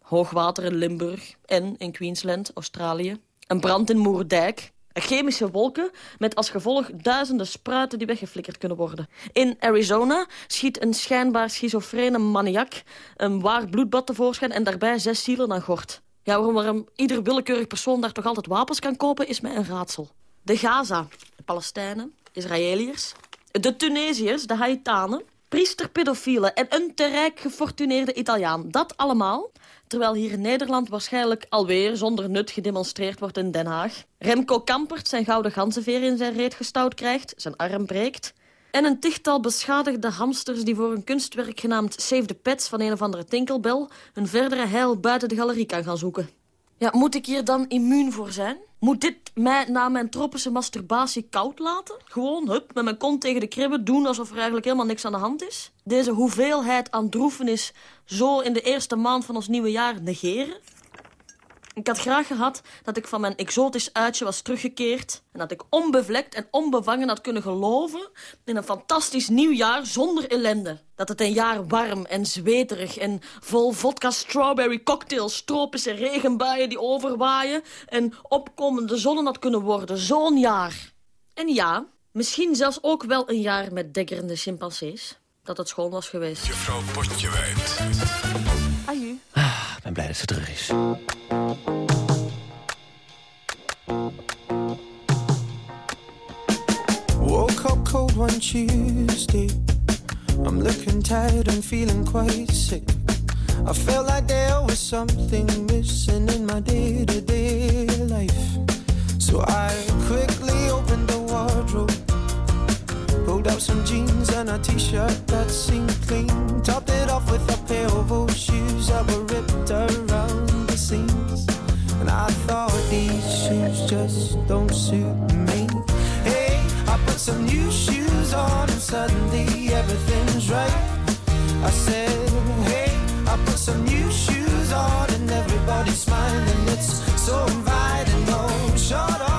Hoogwater in Limburg en in Queensland, Australië. Een brand in Moerdijk. Chemische wolken met als gevolg duizenden spruiten die weggeflikkerd kunnen worden. In Arizona schiet een schijnbaar schizofrene maniak een waar bloedbad tevoorschijn en daarbij zes zielen aan gort. Ja, waarom ieder willekeurig persoon daar toch altijd wapens kan kopen, is mij een raadsel. De Gaza, de Palestijnen, Israëliërs, de Tunesiërs, de Haitanen, priesterpedofielen en een te rijk gefortuneerde Italiaan. Dat allemaal terwijl hier in Nederland waarschijnlijk alweer zonder nut gedemonstreerd wordt in Den Haag. Remco Kampert zijn gouden ganzenveer in zijn reet gestouwd krijgt, zijn arm breekt. En een tichtal beschadigde hamsters die voor een kunstwerk genaamd Save the Pets van een of andere tinkelbel hun verdere heil buiten de galerie kan gaan zoeken. Ja, moet ik hier dan immuun voor zijn? Moet dit mij na mijn tropische masturbatie koud laten? Gewoon, hup, met mijn kont tegen de kribben doen alsof er eigenlijk helemaal niks aan de hand is? Deze hoeveelheid aan droefenis zo in de eerste maand van ons nieuwe jaar negeren? Ik had graag gehad dat ik van mijn exotisch uitje was teruggekeerd... en dat ik onbevlekt en onbevangen had kunnen geloven... in een fantastisch nieuw jaar zonder ellende. Dat het een jaar warm en zweterig en vol vodka strawberry cocktails... tropische regenbuien die overwaaien... en opkomende zonnen had kunnen worden. Zo'n jaar. En ja, misschien zelfs ook wel een jaar met dekkerende chimpansees. Dat het schoon was geweest. Juffrouw. Blij dat ze terug is. Woke up cold one Tuesday. I'm looking tired and feeling quite sick. I felt like there was something missing in my day to day life. So I quickly opened the wardrobe, pulled out some jeans and a t shirt that seemed clean, topped it off with a pair of old shoes that were ripped I thought these shoes just don't suit me. Hey, I put some new shoes on and suddenly everything's right. I said, hey, I put some new shoes on and everybody's smiling. It's so inviting. Oh, no short on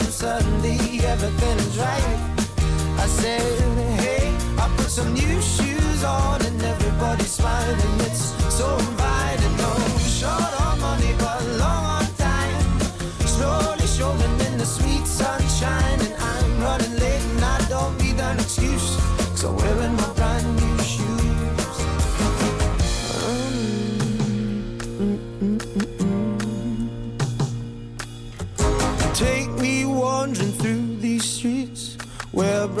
suddenly everything is right. I said, hey, I put some new shoes on and everybody's smiling. It's so inviting. No short on money, but long on time. Slowly strolling in the sweet sunshine, and I'm running late and I don't need an excuse. So I'm wearing my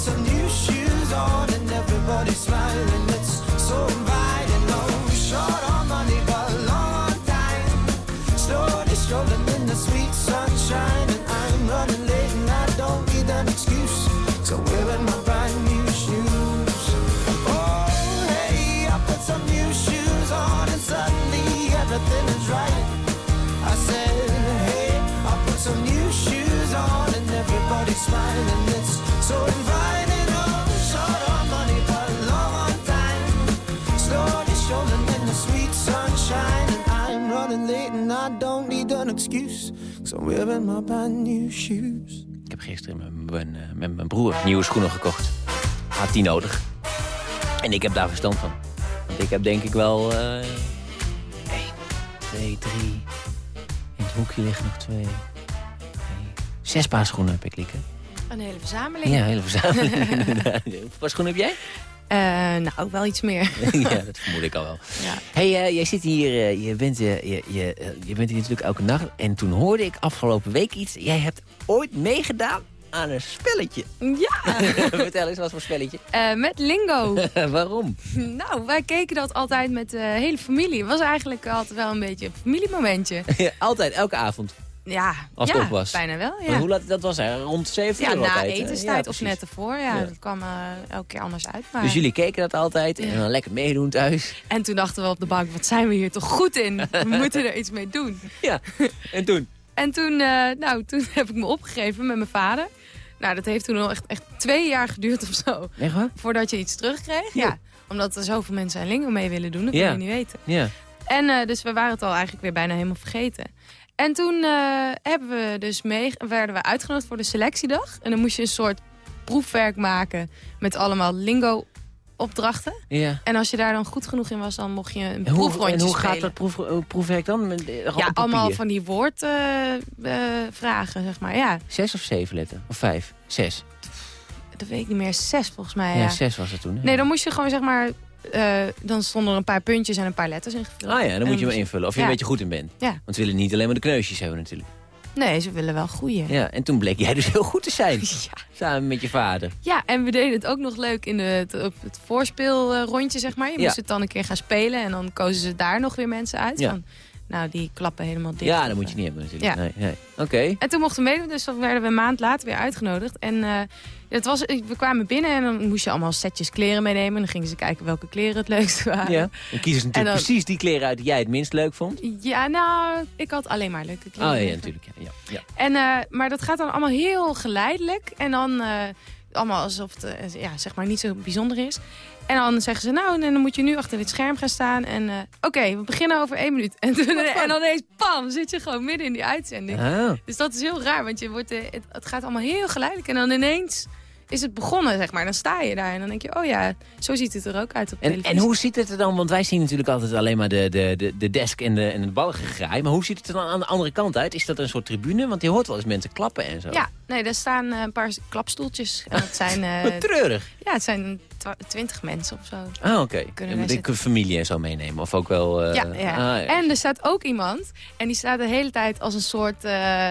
Some new shoes on and everybody's smiling. It's so inviting. No short on money, but long on time. Slowly strolling in the sweet sunshine, and I'm running late and I don't need an excuse. So wearing my brand new shoes. Oh, hey, I put some new shoes on and suddenly everything is right. I said, hey, I put some new shoes on and everybody's smiling. It's so inviting. Excuse. So I'm wearing my brand new shoes. Ik heb gisteren met mijn, eh, met mijn broer nieuwe schoenen gekocht. Had die nodig. En ik heb daar verstand van. Want ik heb denk ik wel... eh 1, 2, 3... In het hoekje liggen nog twee... zes paar schoenen heb ik, Lieke. Een hele verzameling. Ja, een hele verzameling. <laughs> Hoeveel paar schoenen heb jij? Eh, nou, ook wel iets meer. <laughs> ja, <laughs> dat vermoed ik al wel. Ja. hey, eh, jij zit hier, eh, je, bent, je, je, je bent hier natuurlijk elke nacht. En toen hoorde ik afgelopen week iets. Jij hebt ooit meegedaan aan een spelletje. Ja. <laughs> Vertel eens, wat voor spelletje? Met Lingo. Waarom? nou, wij keken dat altijd met de hele familie. Het was eigenlijk altijd wel een beetje een familiemomentje. Altijd, elke avond. Ja, Als het ja was. bijna wel. Ja, hoe laat dat was hij? Rond 7 ja uur na altijd, etenstijd Ja, of net ervoor. Ja, Ja. Dat kwam eh, elke keer anders uit. Maar... Dus jullie keken dat altijd en dan lekker meedoen thuis. En toen dachten we op de bank, wat zijn we hier toch goed in? We <laughs> moeten er iets mee doen. Ja, en toen? En toen, eh, nou, toen <laughs> heb ik me opgegeven met mijn vader. Nou, dat heeft toen al echt, echt twee jaar geduurd of zo. Echt waar? Voordat je iets terugkreeg. Ja. Omdat er zoveel mensen aan Lingo mee willen doen. Dat Ja. kun je niet weten. Ja. En eh, dus we waren het al eigenlijk weer bijna helemaal vergeten. En toen eh, hebben we dus mee, werden we uitgenodigd voor de selectiedag. En dan moest je een soort proefwerk maken met allemaal lingo opdrachten. Ja. En als je daar dan goed genoeg in was, dan mocht je een En hoe, proefrondje en hoe spelen. gaat dat proef, eh, proefwerk dan? Met, eh, Ja, papier? allemaal van die woordvragen, zeg maar. Ja, Zes of zeven letter? Of vijf? Zes? dat weet ik niet meer. Zes volgens mij, Ja, ja. zes was het toen. hè? Nee, dan moest je gewoon, zeg maar... eh, dan stonden er een paar puntjes en een paar letters ingevuld. Ah ja, dan En moet je maar invullen. Of je ja. een beetje goed in bent. Ja. Want ze willen niet alleen maar de kneusjes hebben natuurlijk. Nee, ze willen wel goeie. Ja, en toen bleek jij dus heel goed te zijn. <laughs> Samen met je vader. Ja, en we deden het ook nog leuk in het, op het voorspeelrondje, zeg maar. Je Ja. moest het dan een keer gaan spelen en dan kozen ze daar nog weer mensen uit. Ja. Van, nou, die klappen helemaal dicht. Ja, dat moet je niet hebben natuurlijk. Ja. Nee, nee. Oké. En toen mochten we meedoen, dus dan werden we een maand later weer uitgenodigd. En eh, het was, we kwamen binnen en dan moest je allemaal setjes kleren meenemen. En dan gingen ze kijken welke kleren het leukste waren. Ja. Dan kiezen ze natuurlijk En dan- precies die kleren uit die jij het minst leuk vond. Ja, nou, ik had alleen maar leuke kleren. Oh ja, natuurlijk. Ja, ja, ja. En, eh, maar dat gaat dan allemaal heel geleidelijk. En dan, eh, Allemaal alsof het ja, zeg maar niet zo bijzonder is. En dan zeggen ze, nou, en dan moet je nu achter dit scherm gaan staan. En eh, oké, we beginnen over één minuut. <laughs> En, toen, en dan ineens, pam, zit je gewoon midden in die uitzending. Oh. Dus dat is heel raar, want je wordt, eh, het, het gaat allemaal heel geleidelijk. En dan ineens is het begonnen, zeg maar. Dan sta je daar en dan denk je, oh ja, zo ziet het er ook uit op En, televisie. en hoe ziet het er dan? Want wij zien natuurlijk altijd alleen maar de, de, de, de desk en, de, en het ballengegraai. Maar hoe ziet het er dan aan de andere kant uit? Is dat een soort tribune? Want je hoort wel eens mensen klappen en zo. Ja, nee, daar staan eh, een paar klapstoeltjes. En dat zijn... <laughs> Wat treurig. Ja, het zijn twintig mensen of zo. Ah, oké. Kunnen En wij moet ik familie en zo meenemen? Of ook wel... eh, ja, ja. ah, ja. En er staat ook iemand. En die staat de hele tijd als een soort, eh,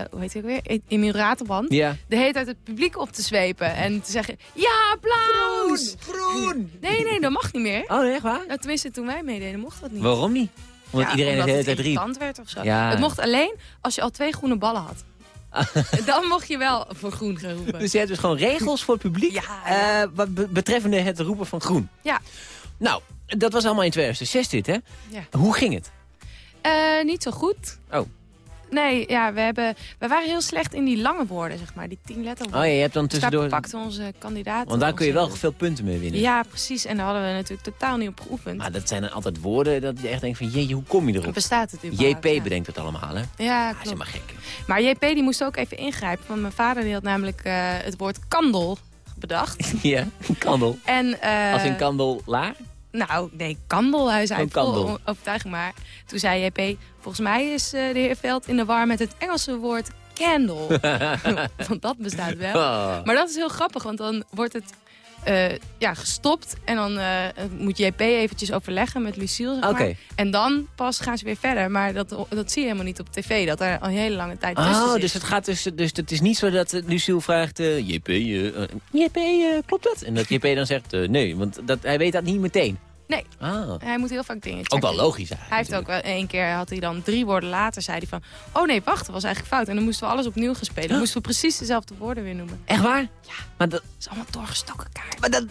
eh, hoe heet het ook weer? Emiratenband. Ja. De hele tijd het publiek op te zwepen. En te zeggen, ja, applaus! Groen! Nee, nee, dat mag niet meer. Oh, echt waar? Ja, tenminste, toen wij meededen mocht dat niet. Waarom niet? Omdat Ja, iedereen omdat het de hele tijd riep. werd of zo. Ja. Het mocht alleen als je al twee groene ballen had. <laughs> Dan mocht je wel voor groen gaan roepen. Dus je hebt dus gewoon regels voor het publiek eh, wat be- betreffende het roepen van groen. Ja. Nou, dat was allemaal in 2006 dit, hè? Ja. Hoe ging het? Eh, niet zo goed. Oh. Nee, ja, we, hebben, we waren heel slecht in die lange woorden, zeg maar. Die tien letterwoorden. Oh ja, je hebt dan Dus tussendoor- daar pakten onze kandidaten. Want daar kun je wel veel punten mee winnen. Ja, precies. En daar hadden we natuurlijk totaal niet op geoefend. Maar dat zijn dan altijd woorden dat je echt denkt van... Jeetje, hoe kom je erop? Bestaat het überhaupt, JP ja. bedenkt het allemaal, hè? Ja, is klopt. helemaal gek. Maar JP die moest ook even ingrijpen. Want mijn vader die had namelijk eh, het woord kandel bedacht. <laughs> ja, kandel. En, eh, Als in kandelaar? Nou, nee, kandel. Hij zei Oh, vol kandel. overtuiging. Maar toen zei JP, volgens mij is eh, de heer Veld in de war met het Engelse woord candle. <laughs> <laughs> want dat bestaat wel. Oh. Maar dat is heel grappig, want dan wordt het eh, ja, gestopt. En dan eh, moet JP eventjes overleggen met Lucille, zeg maar. En dan pas gaan ze weer verder. Maar dat, dat zie je helemaal niet op tv, dat er al een hele lange tijd tussen Oh, zit. dus het, gaat dus, dus het is niet zo dat eh, Lucille vraagt... eh, JP, JP, klopt dat? En dat JP dan zegt nee, want dat, hij weet dat niet meteen. Nee, Ah. hij moet heel vaak dingen Ook wel logisch eigenlijk. Hij heeft ook wel één keer, had hij dan drie woorden later, zei hij van... Oh nee, wacht, dat was eigenlijk fout. En dan moesten we alles opnieuw gaan spelen. Dan moesten we precies dezelfde woorden weer noemen. Echt waar? Ja. Maar dat is allemaal doorgestoken kaart. Maar dat...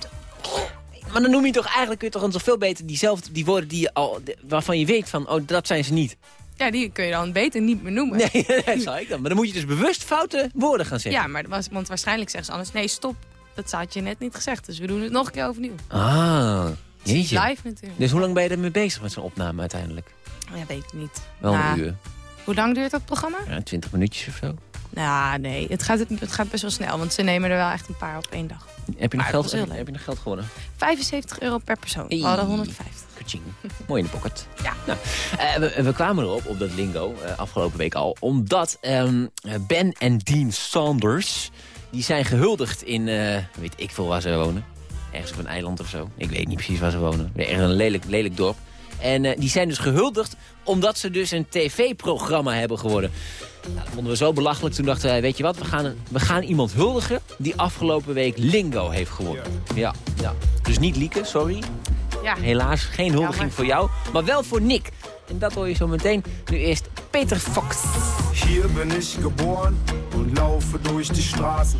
Maar dan noem je toch eigenlijk kun je toch een zoveel beter diezelfde die woorden die je al, waarvan je weet van oh dat zijn ze niet. Ja, die kun je dan beter niet meer noemen. Nee, <laughs> dat zou ik dan. Maar dan moet je dus bewust foute woorden gaan zeggen. Ja, maar want waarschijnlijk zeggen ze anders... Nee, stop, dat had je net niet gezegd. Dus we doen het nog een keer overnieuw. Ah, jeetje. Live natuurlijk. Dus hoe lang ben je ermee bezig met zo'n opname uiteindelijk? Ja, weet ik niet. Wel een uur. Hoe lang duurt dat programma? Ja, 20 minuutjes of zo. Nou, nee, het gaat, het gaat best wel snel. Want ze nemen er wel echt een paar op één dag. Heb je nog, geld, heb, je nog geld gewonnen? 75 euro per persoon. We hadden 150. Kaching. Mooi in de pocket. <laughs> Ja. Nou, eh, we, we kwamen erop, op dat lingo, eh, afgelopen week al. Omdat ehm, Ben en Dean Saunders, die zijn gehuldigd in, eh, weet ik veel waar ze wonen. Ergens op een eiland of zo. Ik weet niet precies waar ze wonen. Ergens een lelijk, lelijk dorp. En eh, die zijn dus gehuldigd omdat ze dus een tv-programma hebben geworden. Nou, dat vonden we zo belachelijk. Toen dachten wij, weet je wat, we gaan, een- we gaan iemand huldigen die afgelopen week Lingo heeft gewonnen. Ja, ja. Dus niet Lieke, sorry. Ja. Helaas geen huldiging Jammer. voor jou, maar wel voor Nick. En dat hoor je zo meteen. Nu eerst Peter Fox. Hier bin ich geboren und laufe durch die Straßen.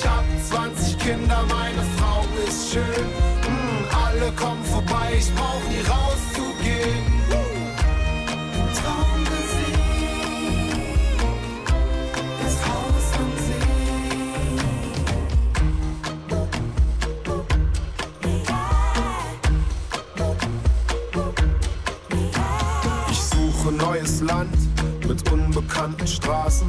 Ich hab 20 Kinder, meine Frau ist schön. Mm, alle kommen vorbei, ich brauch nie rauszugehen. Traummusik, das Haus am Ich suche neues Land mit unbekannten Straßen.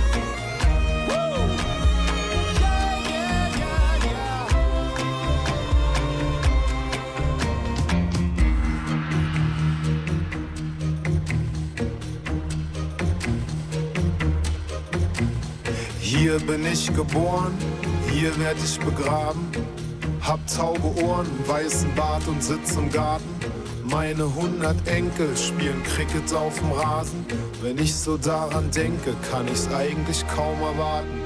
Hier bin ich geboren, hier werd ich begraben. Hab taube Ohren, weißen Bart und sitz im Garten. Meine hundert Enkel spielen Cricket auf dem Rasen. Wenn ich so daran denke, kann ich's eigentlich kaum erwarten.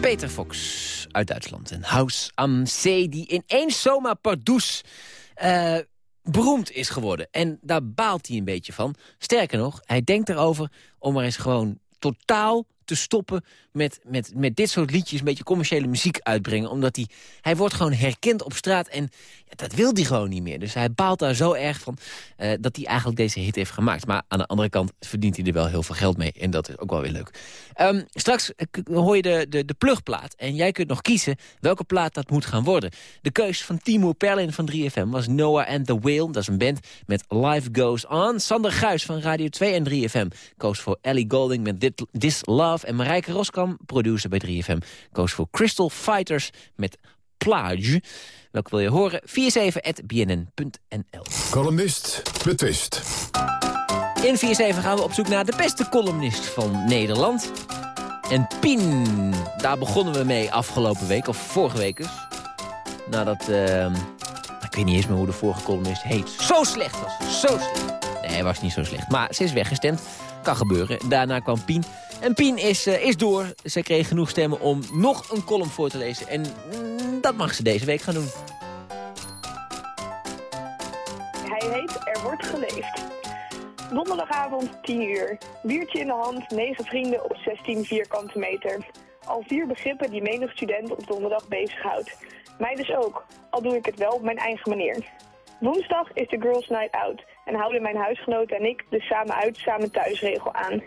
Peter Fox uit Duitsland. Een House am See die ineens zomaar pardoes eh, beroemd is geworden. En daar baalt hij een beetje van. Sterker nog, hij denkt erover om er eens gewoon totaal te stoppen met, met, met dit soort liedjes, een beetje commerciële muziek uitbrengen. Omdat hij, hij wordt gewoon herkend op straat en ja, dat wil hij gewoon niet meer. Dus hij baalt daar zo erg van eh, dat hij eigenlijk deze hit heeft gemaakt. Maar aan de andere kant verdient hij er wel heel veel geld mee. En dat is ook wel weer leuk. Ehm, straks eh, hoor je de, de, de plugplaat. En jij kunt nog kiezen welke plaat dat moet gaan worden. De keus van Timo Perlin van 3FM was Noah and the Whale. Dat is een band met Life Goes On. Sander Guis van Radio 2 en 3FM koos voor Ellie Golding met This Love. En Marijke Roskam, producer bij 3FM, koos voor Crystal Fighters met Plage. Welke wil je horen? 47.bnn.nl Columnist betwist. In 47 gaan we op zoek naar de beste columnist van Nederland. En Pien, daar begonnen we mee afgelopen week, of vorige week dus. Nadat, ehm, ik weet niet eens meer hoe de vorige columnist heet. Zo slecht was ze, zo slecht. Nee, hij was niet zo slecht. Maar ze is weggestemd. Kan gebeuren. Daarna kwam Pien. En Pien is, eh, is door. Ze kreeg genoeg stemmen om nog een column voor te lezen. En mm, dat mag ze deze week gaan doen. Hij heet Er wordt geleefd. Donderdagavond 10 uur. Biertje in de hand, 9 vrienden op 16 vierkante meter. Al vier begrippen die menig student op donderdag bezighoudt. Mij dus ook, al doe ik het wel op mijn eigen manier. Woensdag is de Girls Night Out en houden mijn huisgenoten en ik de samen uit, samen thuisregel aan.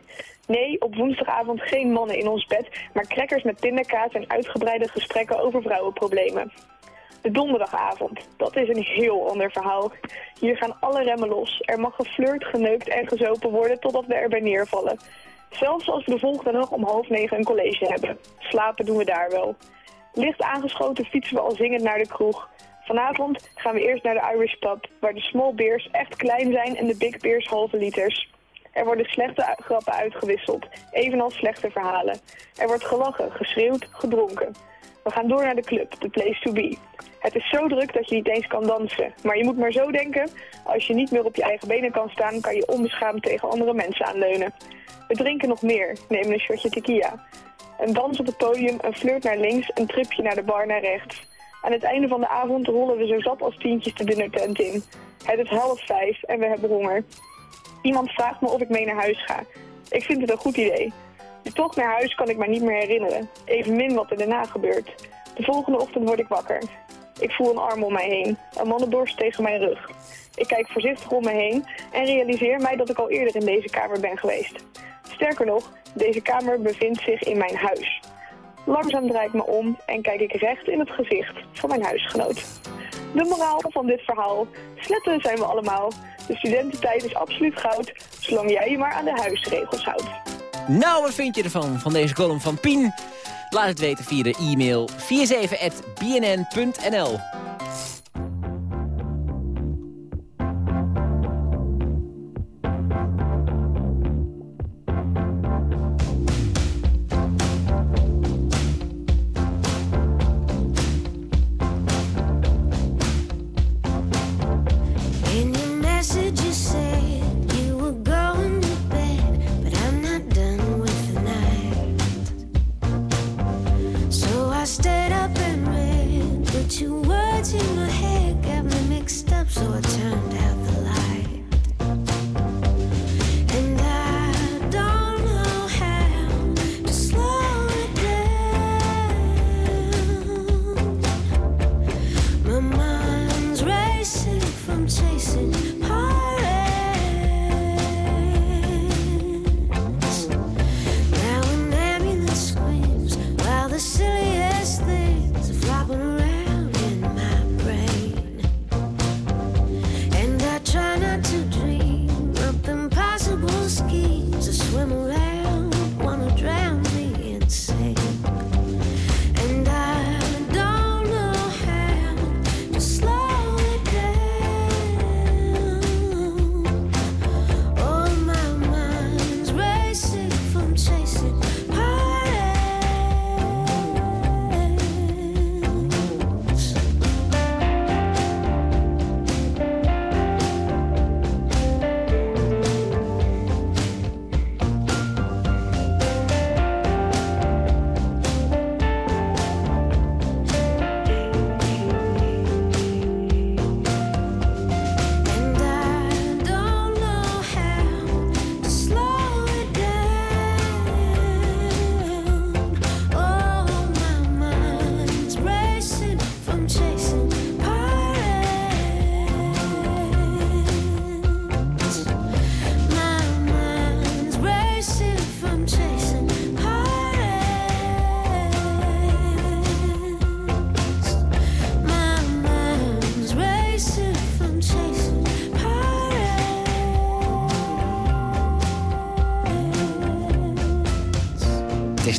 Nee, op woensdagavond geen mannen in ons bed, maar crackers met pindakaas en uitgebreide gesprekken over vrouwenproblemen. De donderdagavond, dat is een heel ander verhaal. Hier gaan alle remmen los. Er mag geflirt, geneukt en gezopen worden totdat we erbij neervallen. Zelfs als we de volgende dag om half negen een college hebben. Slapen doen we daar wel. Licht aangeschoten fietsen we al zingend naar de kroeg. Vanavond gaan we eerst naar de Irish Pub, waar de small beers echt klein zijn en de big beers halve liters. Er worden slechte grappen uitgewisseld, evenals slechte verhalen. Er wordt gelachen, geschreeuwd, gedronken. We gaan door naar de club, the place to be. Het is zo druk dat je niet eens kan dansen. Maar je moet maar zo denken, als je niet meer op je eigen benen kan staan, kan je onbeschaamd tegen andere mensen aanleunen. We drinken nog meer, nemen een shotje tequila. Een dans op het podium, een flirt naar links, een tripje naar de bar naar rechts. Aan het einde van de avond rollen we zo zat als tientjes de dinnertent in. Het is half vijf en we hebben honger. Iemand vraagt me of ik mee naar huis ga. Ik vind het een goed idee. De tocht naar huis kan ik me niet meer herinneren. Evenmin wat er daarna gebeurt. De volgende ochtend word ik wakker. Ik voel een arm om mij heen. Een mannenborst tegen mijn rug. Ik kijk voorzichtig om me heen en realiseer mij dat ik al eerder in deze kamer ben geweest. Sterker nog, deze kamer bevindt zich in mijn huis. Langzaam draai ik me om en kijk ik recht in het gezicht van mijn huisgenoot. De moraal van dit verhaal. Sletten zijn we allemaal. De studententijd is absoluut goud, zolang jij je maar aan de huisregels houdt. Nou, wat vind je ervan, van deze column van Pien? Laat het weten via de e-mail 47.bnn.nl.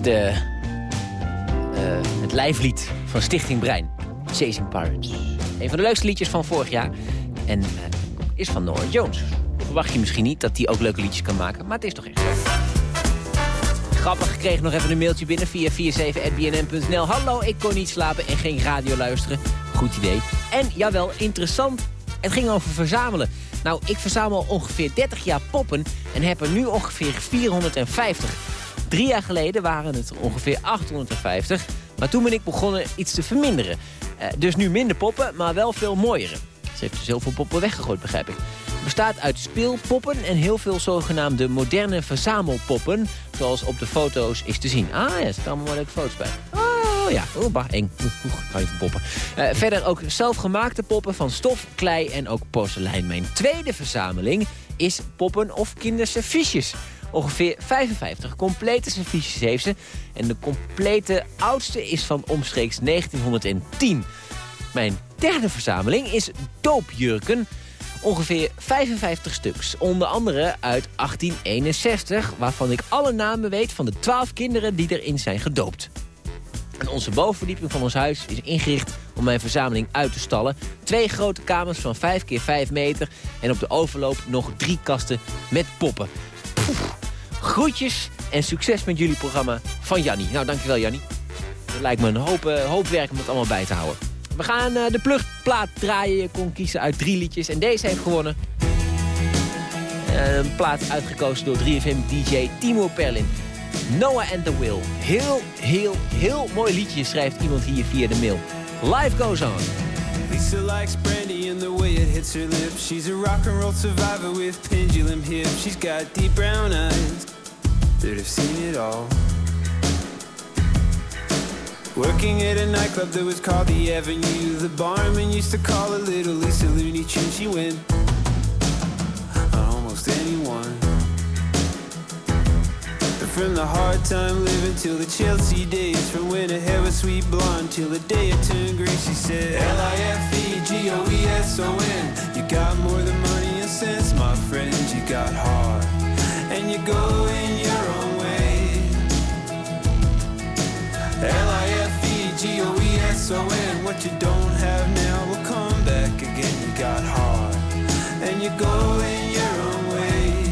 eh, het lijflied van Stichting Brein. Chasing Pirates. Een van de leukste liedjes van vorig jaar. En eh, is van Nora Jones. Verwacht je misschien niet dat hij ook leuke liedjes kan maken. Maar het is toch echt zo. Grappig, ik kreeg nog even een mailtje binnen via 47.bnn.nl. Hallo, ik kon niet slapen en geen radio luisteren. Goed idee. En jawel, interessant. Het ging over verzamelen. Nou, ik verzamel ongeveer 30 jaar poppen en heb er nu ongeveer 450. Drie jaar geleden waren het er ongeveer 850. Maar toen ben ik begonnen iets te verminderen. Eh, dus nu minder poppen, maar wel veel mooiere. Ze heeft dus heel veel poppen weggegooid, begrijp ik. Het bestaat uit speelpoppen en heel veel zogenaamde moderne verzamelpoppen. Zoals op de foto's is te zien. Ah ja, er staan allemaal leuke foto's bij. Oh ja, oh, bah, eng. Oeh, kan je poppen. Eh, verder ook zelfgemaakte poppen van stof, klei en ook porselein. Mijn tweede verzameling is poppen of kinderserviesjes. Ongeveer 55 complete serviesjes heeft ze. En de complete oudste is van omstreeks 1910. Mijn derde verzameling is doopjurken. Ongeveer 55 stuks. Onder andere uit 1861, waarvan ik alle namen weet van de 12 kinderen die erin zijn gedoopt. Onze bovenverdieping van ons huis is ingericht om mijn verzameling uit te stallen. Twee grote kamers van 5 keer 5 meter en op de overloop nog drie kasten met poppen. Groetjes en succes met jullie programma van Jannie. Nou, dankjewel Jannie. Het lijkt me een hoop, eh, hoop werk om het allemaal bij te houden. We gaan eh, de plugplaat draaien. Je kon kiezen uit drie liedjes. En deze heeft gewonnen. Een plaat uitgekozen door 3FM-DJ Timo Perlin. Noah and the Will. Heel, heel, heel mooi liedje schrijft iemand hier via de mail. Life goes on. Lisa likes brandy and the way it hits her lips. She's a rock and roll survivor with pendulum hips. She's got deep brown eyes that have seen it all. Working at a nightclub that was called the Avenue. The barman used to call her Little Lisa Looney Tune. She went on almost anyone. From the hard time living till the Chelsea days. From when her hair was sweet blonde till the day it turned green. She said, L-I-F-E-G-O-E-S-O-N. You got more than money and sense, my friend. You got heart. And you go in your own way. S-O-N. What you don't have now will come back again. You got heart, and you're going your own way.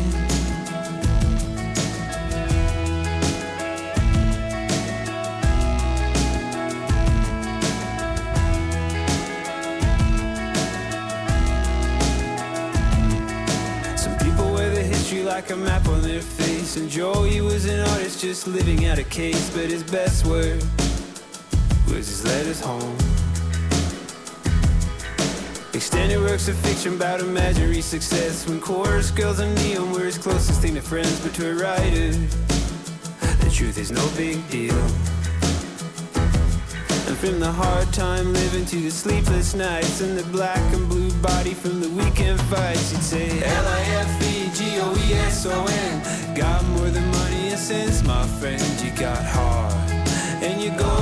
Some people wear the history like a map on their face. And Joey was an artist just living out a case. But his best word was his letters home. Extended works of fiction about imaginary success. When chorus girls and neon were his closest thing to friends. But to a writer, the truth is no big deal. And from the hard time living to the sleepless nights and the black and blue body from the weekend fights, you'd say L-I-F-E-G-O-E-S-O-N. Got more than money and sense, my friend. You got heart, and you go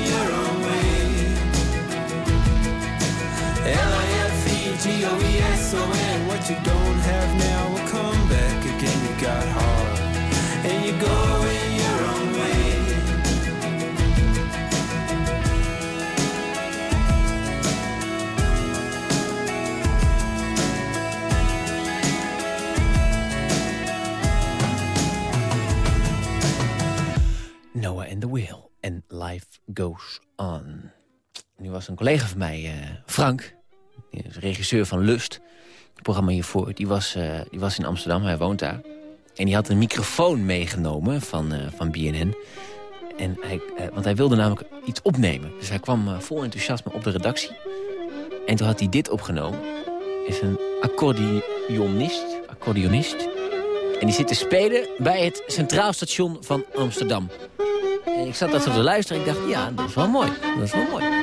L-I-F-E-G-O-E-S-O-N What you don't have now will come back again. You got heart And you're going your own way. Noah and the Whale en Life Goes On. Nu was een collega van mij, eh, Frank, is regisseur van Lust, het programma hiervoor, die was, eh, die was in Amsterdam, hij woont daar. En die had een microfoon meegenomen van, eh, van BNN. En hij, eh, want hij wilde namelijk iets opnemen. Dus hij kwam vol enthousiasme op de redactie. En toen had hij dit opgenomen. Is een accordeonist, accordeonist. En die zit te spelen bij het Centraal Station van Amsterdam. En ik zat dat zo te luisteren. Ik dacht, ja, dat is wel mooi. Dat is wel mooi.